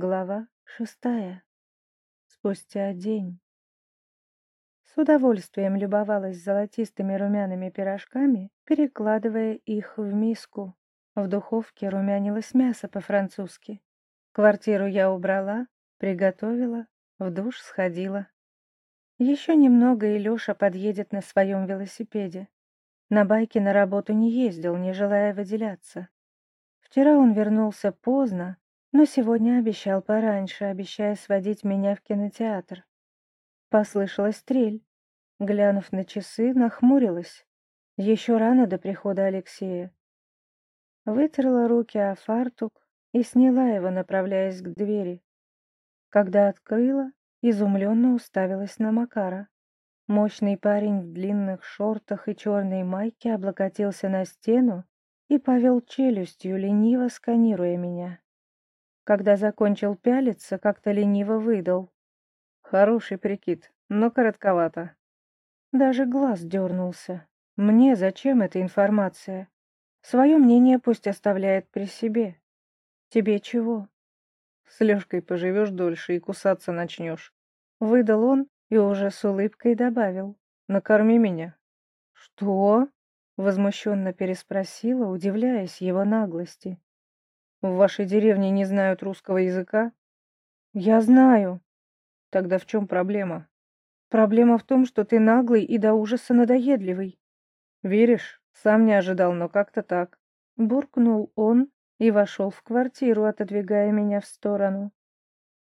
Глава шестая. Спустя день. С удовольствием любовалась золотистыми румяными пирожками, перекладывая их в миску. В духовке румянилось мясо по-французски. Квартиру я убрала, приготовила, в душ сходила. Еще немного, и Леша подъедет на своем велосипеде. На байке на работу не ездил, не желая выделяться. Вчера он вернулся поздно, но сегодня обещал пораньше, обещая сводить меня в кинотеатр. Послышалась трель. Глянув на часы, нахмурилась. Еще рано до прихода Алексея. Вытерла руки о фартук и сняла его, направляясь к двери. Когда открыла, изумленно уставилась на Макара. Мощный парень в длинных шортах и черной майке облокотился на стену и повел челюстью, лениво сканируя меня. Когда закончил пялиться, как-то лениво выдал. Хороший прикид, но коротковато. Даже глаз дернулся. Мне зачем эта информация? Свое мнение пусть оставляет при себе. Тебе чего? С Лешкой поживешь дольше и кусаться начнешь. Выдал он и уже с улыбкой добавил. Накорми меня. Что? Возмущенно переспросила, удивляясь его наглости. В вашей деревне не знают русского языка? Я знаю. Тогда в чем проблема? Проблема в том, что ты наглый и до ужаса надоедливый. Веришь? Сам не ожидал, но как-то так. Буркнул он и вошел в квартиру, отодвигая меня в сторону.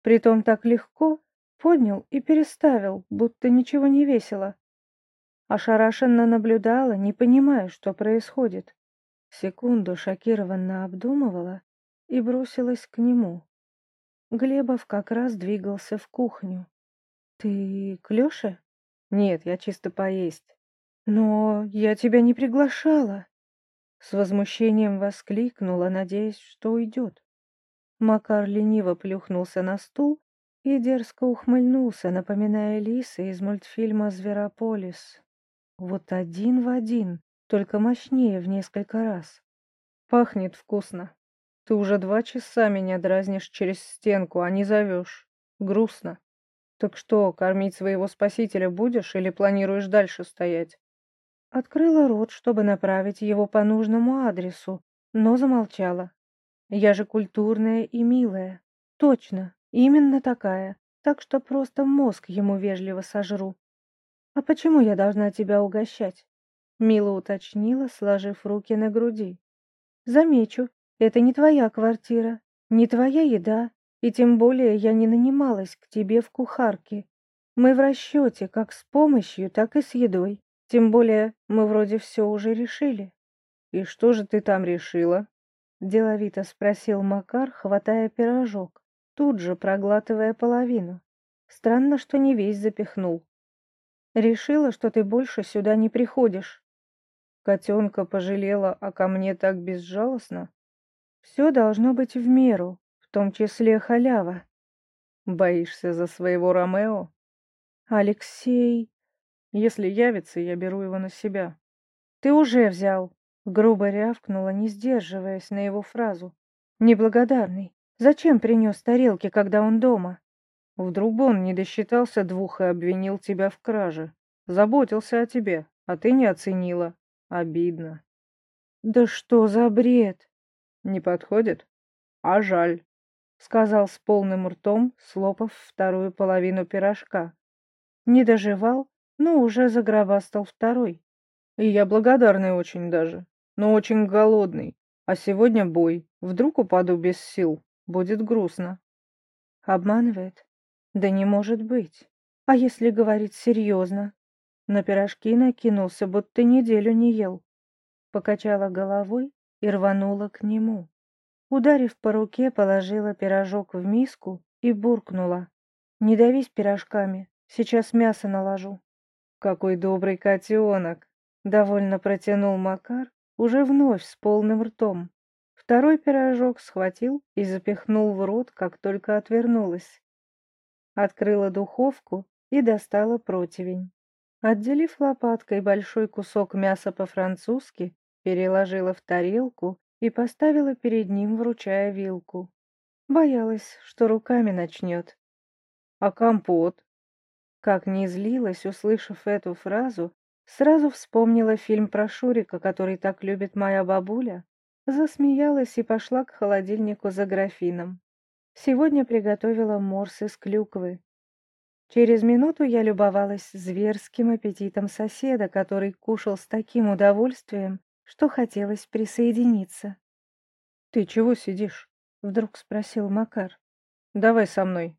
Притом так легко поднял и переставил, будто ничего не весело. Ошарашенно наблюдала, не понимая, что происходит. Секунду шокированно обдумывала и бросилась к нему. Глебов как раз двигался в кухню. «Ты к Лёше?» «Нет, я чисто поесть». «Но я тебя не приглашала!» С возмущением воскликнула, надеясь, что уйдет. Макар лениво плюхнулся на стул и дерзко ухмыльнулся, напоминая Лиса из мультфильма «Зверополис». Вот один в один, только мощнее в несколько раз. Пахнет вкусно. Ты уже два часа меня дразнишь через стенку, а не зовешь. Грустно. Так что, кормить своего спасителя будешь или планируешь дальше стоять? Открыла рот, чтобы направить его по нужному адресу, но замолчала. Я же культурная и милая. Точно, именно такая. Так что просто мозг ему вежливо сожру. А почему я должна тебя угощать? Мила уточнила, сложив руки на груди. Замечу, это не твоя квартира, не твоя еда, и тем более я не нанималась к тебе в кухарке. Мы в расчете как с помощью, так и с едой. Тем более мы вроде все уже решили. И что же ты там решила? Деловито спросил Макар, хватая пирожок, тут же проглатывая половину. Странно, что не весь запихнул. Решила, что ты больше сюда не приходишь. Котенка пожалела, а ко мне так безжалостно. Все должно быть в меру, в том числе халява. Боишься за своего Ромео? Алексей... Если явится, я беру его на себя. Ты уже взял. Грубо рявкнула, не сдерживаясь на его фразу. Неблагодарный. Зачем принес тарелки, когда он дома? Вдруг он не досчитался двух и обвинил тебя в краже. Заботился о тебе, а ты не оценила. Обидно. Да что за бред? Не подходит? А жаль, сказал с полным ртом, слопав вторую половину пирожка. Не доживал, но уже загробастал второй. И я благодарный очень даже, но очень голодный. А сегодня бой. Вдруг упаду без сил. Будет грустно. Обманывает? Да не может быть. А если говорить серьезно? На пирожки накинулся, будто неделю не ел. Покачала головой и рванула к нему. Ударив по руке, положила пирожок в миску и буркнула. «Не давись пирожками, сейчас мясо наложу». «Какой добрый котенок!» — довольно протянул Макар, уже вновь с полным ртом. Второй пирожок схватил и запихнул в рот, как только отвернулась. Открыла духовку и достала противень. Отделив лопаткой большой кусок мяса по-французски, переложила в тарелку и поставила перед ним, вручая вилку. Боялась, что руками начнет. А компот? Как не злилась, услышав эту фразу, сразу вспомнила фильм про Шурика, который так любит моя бабуля. Засмеялась и пошла к холодильнику за графином. Сегодня приготовила морс из клюквы. Через минуту я любовалась зверским аппетитом соседа, который кушал с таким удовольствием, что хотелось присоединиться. «Ты чего сидишь?» — вдруг спросил Макар. «Давай со мной.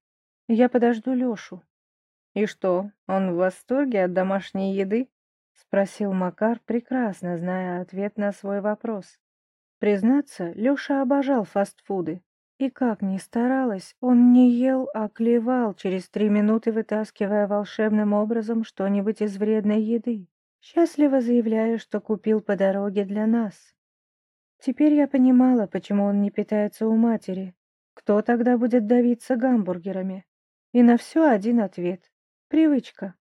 Я подожду Лешу». «И что, он в восторге от домашней еды?» — спросил Макар, прекрасно зная ответ на свой вопрос. Признаться, Леша обожал фастфуды. И как ни старалась, он не ел, а клевал, через три минуты вытаскивая волшебным образом что-нибудь из вредной еды, счастливо заявляя, что купил по дороге для нас. Теперь я понимала, почему он не питается у матери. Кто тогда будет давиться гамбургерами? И на все один ответ. Привычка.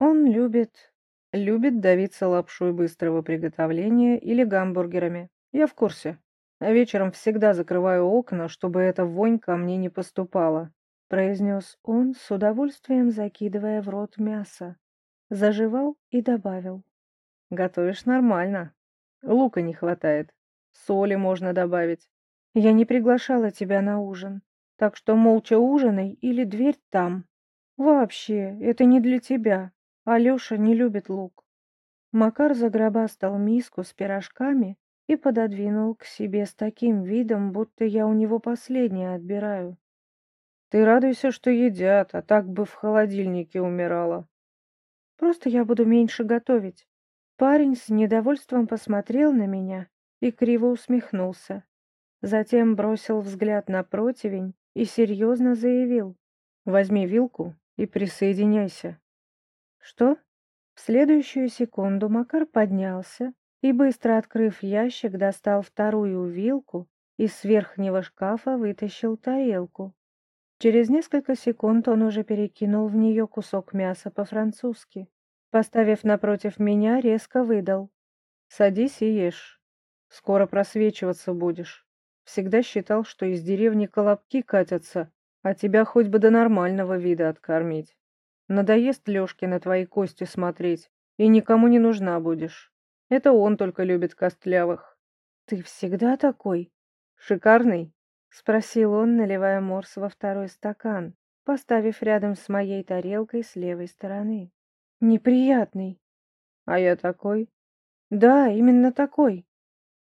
Он любит... Любит давиться лапшой быстрого приготовления или гамбургерами. Я в курсе. А вечером всегда закрываю окна, чтобы эта вонь ко мне не поступала», — произнес он, с удовольствием закидывая в рот мясо. Заживал и добавил. «Готовишь нормально. Лука не хватает. Соли можно добавить». «Я не приглашала тебя на ужин, так что молча ужинай или дверь там. Вообще, это не для тебя. Алеша не любит лук». Макар загробастал миску с пирожками и пододвинул к себе с таким видом, будто я у него последнее отбираю. Ты радуйся, что едят, а так бы в холодильнике умирала. Просто я буду меньше готовить. Парень с недовольством посмотрел на меня и криво усмехнулся. Затем бросил взгляд на противень и серьезно заявил. «Возьми вилку и присоединяйся». «Что?» В следующую секунду Макар поднялся и, быстро открыв ящик, достал вторую вилку и с верхнего шкафа вытащил тарелку. Через несколько секунд он уже перекинул в нее кусок мяса по-французски. Поставив напротив меня, резко выдал. «Садись и ешь. Скоро просвечиваться будешь. Всегда считал, что из деревни колобки катятся, а тебя хоть бы до нормального вида откормить. Надоест Лешке на твои кости смотреть, и никому не нужна будешь. Это он только любит костлявых. Ты всегда такой? Шикарный? Спросил он, наливая морс во второй стакан, поставив рядом с моей тарелкой с левой стороны. Неприятный. А я такой? Да, именно такой.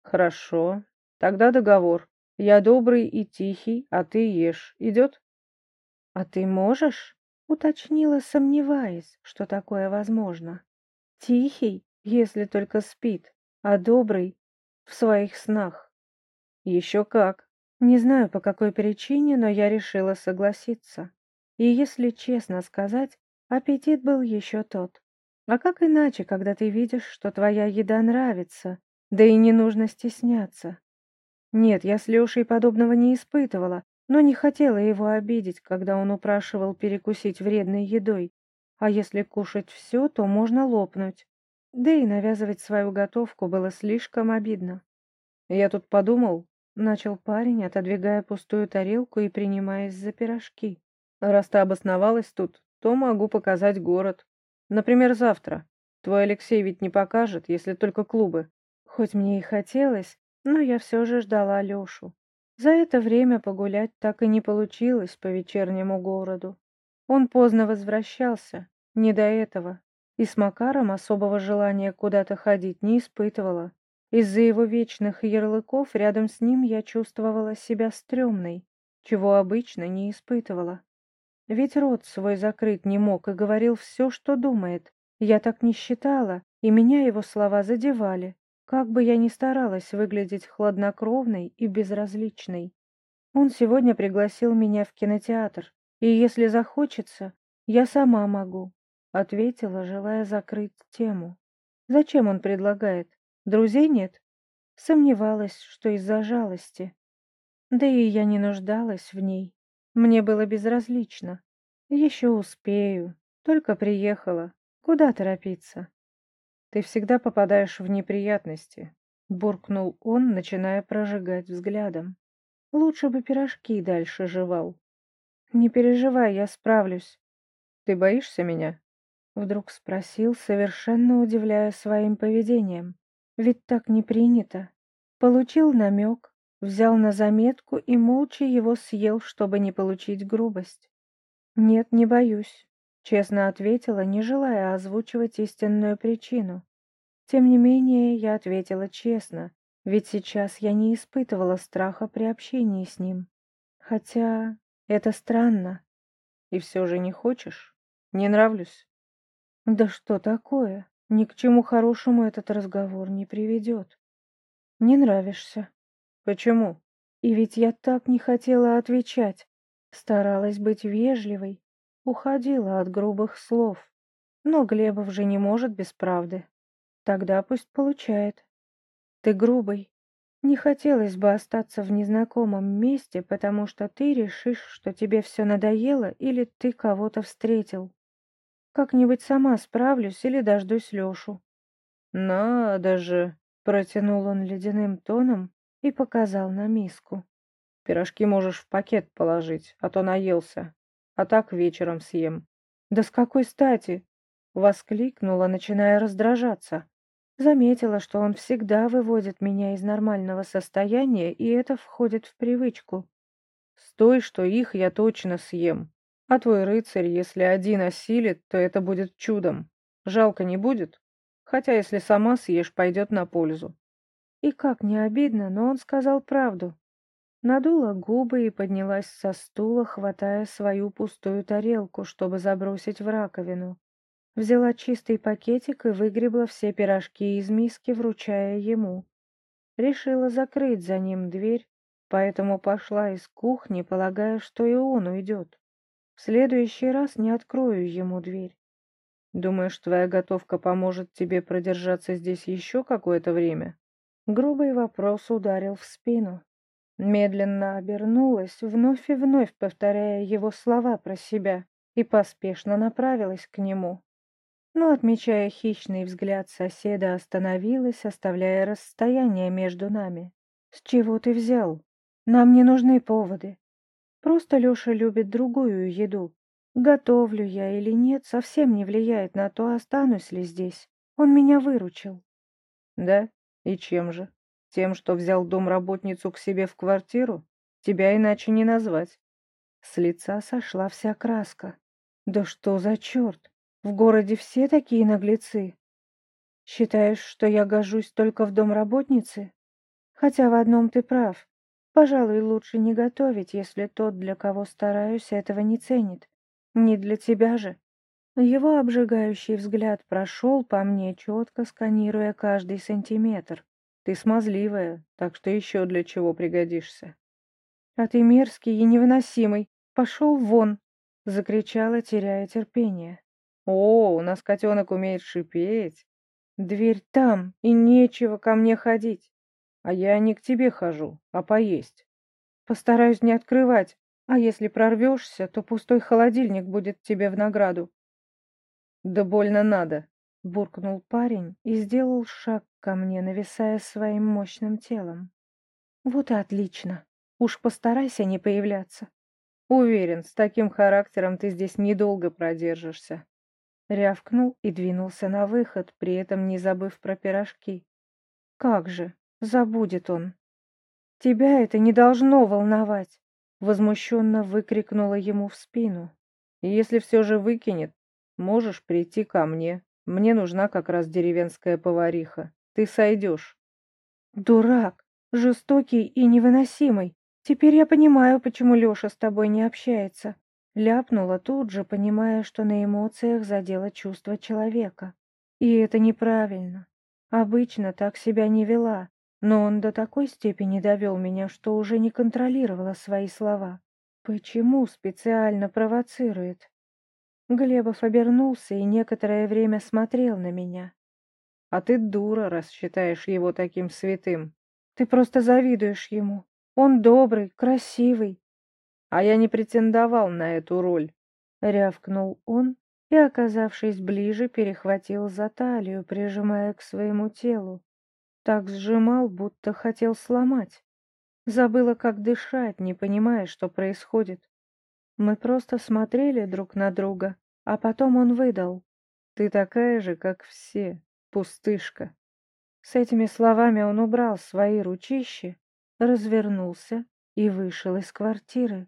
Хорошо. Тогда договор. Я добрый и тихий, а ты ешь. Идет? А ты можешь? Уточнила, сомневаясь, что такое возможно. Тихий? если только спит, а добрый в своих снах. Еще как. Не знаю, по какой причине, но я решила согласиться. И, если честно сказать, аппетит был еще тот. А как иначе, когда ты видишь, что твоя еда нравится, да и не нужно стесняться? Нет, я с Лешей подобного не испытывала, но не хотела его обидеть, когда он упрашивал перекусить вредной едой. А если кушать все, то можно лопнуть. Да и навязывать свою готовку было слишком обидно. «Я тут подумал», — начал парень, отодвигая пустую тарелку и принимаясь за пирожки. «Раз ты обосновалась тут, то могу показать город. Например, завтра. Твой Алексей ведь не покажет, если только клубы». Хоть мне и хотелось, но я все же ждала Лешу. За это время погулять так и не получилось по вечернему городу. Он поздно возвращался, не до этого и с Макаром особого желания куда-то ходить не испытывала. Из-за его вечных ярлыков рядом с ним я чувствовала себя стрёмной, чего обычно не испытывала. Ведь рот свой закрыть не мог и говорил все, что думает. Я так не считала, и меня его слова задевали, как бы я ни старалась выглядеть хладнокровной и безразличной. Он сегодня пригласил меня в кинотеатр, и если захочется, я сама могу, Ответила, желая закрыть тему. Зачем он предлагает? Друзей нет? Сомневалась, что из-за жалости. Да и я не нуждалась в ней. Мне было безразлично. Еще успею. Только приехала. Куда торопиться? Ты всегда попадаешь в неприятности, буркнул он, начиная прожигать взглядом. Лучше бы пирожки дальше жевал. Не переживай, я справлюсь. Ты боишься меня? Вдруг спросил, совершенно удивляя своим поведением. Ведь так не принято. Получил намек, взял на заметку и молча его съел, чтобы не получить грубость. «Нет, не боюсь», — честно ответила, не желая озвучивать истинную причину. Тем не менее, я ответила честно, ведь сейчас я не испытывала страха при общении с ним. Хотя это странно. И все же не хочешь? Не нравлюсь? Да что такое? Ни к чему хорошему этот разговор не приведет. Не нравишься. Почему? И ведь я так не хотела отвечать. Старалась быть вежливой, уходила от грубых слов. Но Глебов же не может без правды. Тогда пусть получает. Ты грубый. Не хотелось бы остаться в незнакомом месте, потому что ты решишь, что тебе все надоело или ты кого-то встретил. Как-нибудь сама справлюсь или дождусь Лешу. Надо же, протянул он ледяным тоном и показал на миску. Пирожки можешь в пакет положить, а то наелся. А так вечером съем. Да с какой стати? Воскликнула, начиная раздражаться. Заметила, что он всегда выводит меня из нормального состояния, и это входит в привычку. Стой, что их я точно съем. А твой рыцарь, если один осилит, то это будет чудом. Жалко не будет? Хотя, если сама съешь, пойдет на пользу. И как не обидно, но он сказал правду. Надула губы и поднялась со стула, хватая свою пустую тарелку, чтобы забросить в раковину. Взяла чистый пакетик и выгребла все пирожки из миски, вручая ему. Решила закрыть за ним дверь, поэтому пошла из кухни, полагая, что и он уйдет. В следующий раз не открою ему дверь. Думаешь, твоя готовка поможет тебе продержаться здесь еще какое-то время? Грубый вопрос ударил в спину. Медленно обернулась, вновь и вновь повторяя его слова про себя, и поспешно направилась к нему. Но, отмечая хищный взгляд соседа, остановилась, оставляя расстояние между нами. «С чего ты взял? Нам не нужны поводы. Просто Леша любит другую еду. Готовлю я или нет, совсем не влияет на то, останусь ли здесь. Он меня выручил». «Да? И чем же?» Тем, что взял домработницу к себе в квартиру? Тебя иначе не назвать. С лица сошла вся краска. Да что за черт? В городе все такие наглецы. Считаешь, что я гожусь только в домработнице? Хотя в одном ты прав. Пожалуй, лучше не готовить, если тот, для кого стараюсь, этого не ценит. Не для тебя же. Его обжигающий взгляд прошел по мне, четко сканируя каждый сантиметр. Ты смазливая, так что еще для чего пригодишься. А ты мерзкий и невыносимый. Пошел вон! Закричала, теряя терпение. О, у нас котенок умеет шипеть. Дверь там, и нечего ко мне ходить. А я не к тебе хожу, а поесть. Постараюсь не открывать, а если прорвешься, то пустой холодильник будет тебе в награду. Да больно надо, буркнул парень и сделал шаг ко мне, нависая своим мощным телом. Вот и отлично. Уж постарайся не появляться. Уверен, с таким характером ты здесь недолго продержишься. Рявкнул и двинулся на выход, при этом не забыв про пирожки. Как же, забудет он. Тебя это не должно волновать, возмущенно выкрикнула ему в спину. Если все же выкинет, можешь прийти ко мне. Мне нужна как раз деревенская повариха. Ты сойдешь. Дурак, жестокий и невыносимый. Теперь я понимаю, почему Леша с тобой не общается. Ляпнула тут же, понимая, что на эмоциях задело чувство человека. И это неправильно. Обычно так себя не вела, но он до такой степени довел меня, что уже не контролировала свои слова. Почему специально провоцирует? Глебов обернулся и некоторое время смотрел на меня. «А ты дура, раз считаешь его таким святым. Ты просто завидуешь ему. Он добрый, красивый». «А я не претендовал на эту роль», — рявкнул он и, оказавшись ближе, перехватил за талию, прижимая к своему телу. Так сжимал, будто хотел сломать. Забыла, как дышать, не понимая, что происходит. Мы просто смотрели друг на друга, а потом он выдал. «Ты такая же, как все, пустышка». С этими словами он убрал свои ручищи, развернулся и вышел из квартиры.